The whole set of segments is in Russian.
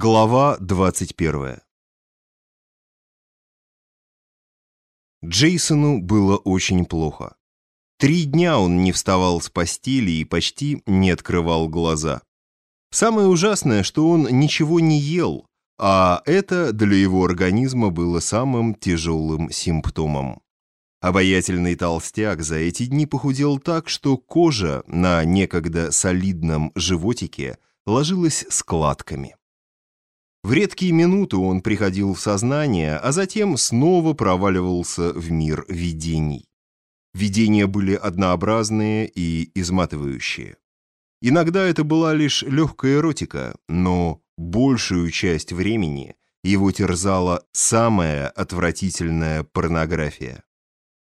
Глава 21 Джейсону было очень плохо. Три дня он не вставал с постели и почти не открывал глаза. Самое ужасное, что он ничего не ел, а это для его организма было самым тяжелым симптомом. Обаятельный толстяк за эти дни похудел так, что кожа на некогда солидном животике ложилась складками. В редкие минуты он приходил в сознание, а затем снова проваливался в мир видений. Видения были однообразные и изматывающие. Иногда это была лишь легкая эротика, но большую часть времени его терзала самая отвратительная порнография.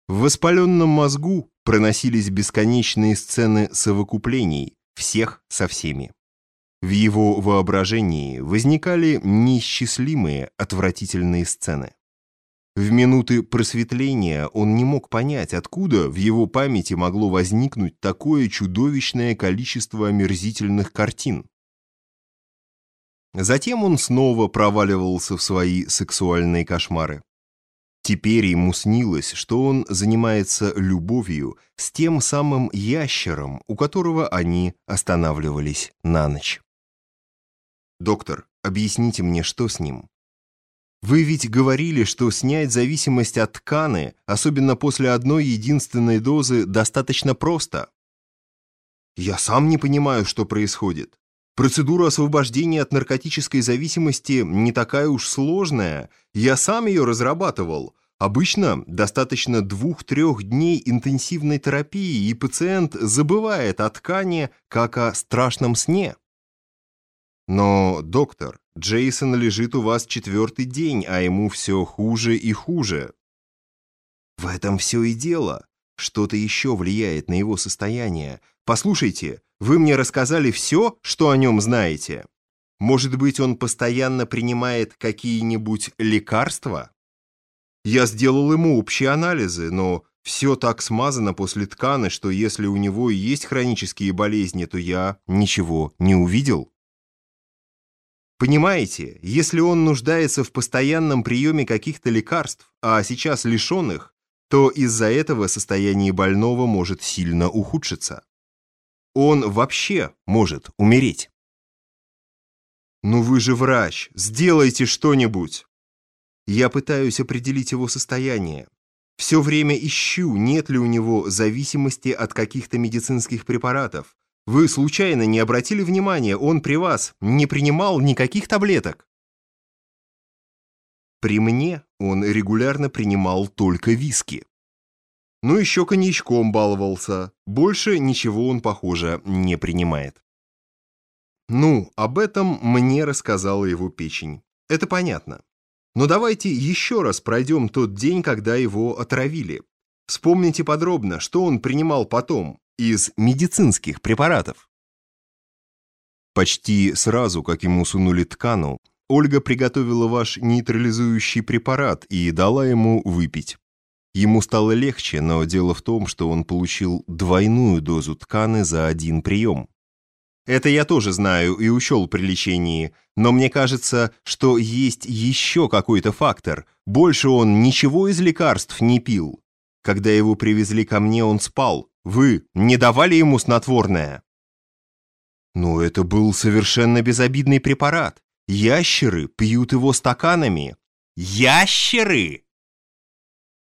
В воспаленном мозгу проносились бесконечные сцены совокуплений, всех со всеми. В его воображении возникали неисчислимые отвратительные сцены. В минуты просветления он не мог понять, откуда в его памяти могло возникнуть такое чудовищное количество омерзительных картин. Затем он снова проваливался в свои сексуальные кошмары. Теперь ему снилось, что он занимается любовью с тем самым ящером, у которого они останавливались на ночь. «Доктор, объясните мне, что с ним?» «Вы ведь говорили, что снять зависимость от тканы, особенно после одной единственной дозы, достаточно просто». «Я сам не понимаю, что происходит. Процедура освобождения от наркотической зависимости не такая уж сложная. Я сам ее разрабатывал. Обычно достаточно двух-трех дней интенсивной терапии, и пациент забывает о ткани, как о страшном сне. Но, доктор, Джейсон лежит у вас четвертый день, а ему все хуже и хуже. В этом все и дело. Что-то еще влияет на его состояние. Послушайте, вы мне рассказали все, что о нем знаете. Может быть, он постоянно принимает какие-нибудь лекарства? Я сделал ему общие анализы, но все так смазано после тканы, что если у него и есть хронические болезни, то я ничего не увидел. Понимаете, если он нуждается в постоянном приеме каких-то лекарств, а сейчас лишен их, то из-за этого состояние больного может сильно ухудшиться. Он вообще может умереть. «Ну вы же врач, сделайте что-нибудь!» Я пытаюсь определить его состояние. Все время ищу, нет ли у него зависимости от каких-то медицинских препаратов, вы случайно не обратили внимания, он при вас не принимал никаких таблеток? При мне он регулярно принимал только виски. Ну еще коньячком баловался. Больше ничего он, похоже, не принимает. Ну, об этом мне рассказала его печень. Это понятно. Но давайте еще раз пройдем тот день, когда его отравили. Вспомните подробно, что он принимал потом из медицинских препаратов. Почти сразу, как ему сунули ткану, Ольга приготовила ваш нейтрализующий препарат и дала ему выпить. Ему стало легче, но дело в том, что он получил двойную дозу тканы за один прием. Это я тоже знаю и учел при лечении, но мне кажется, что есть еще какой-то фактор. Больше он ничего из лекарств не пил. Когда его привезли ко мне, он спал, вы не давали ему снотворное?» «Ну, это был совершенно безобидный препарат. Ящеры пьют его стаканами». «Ящеры!»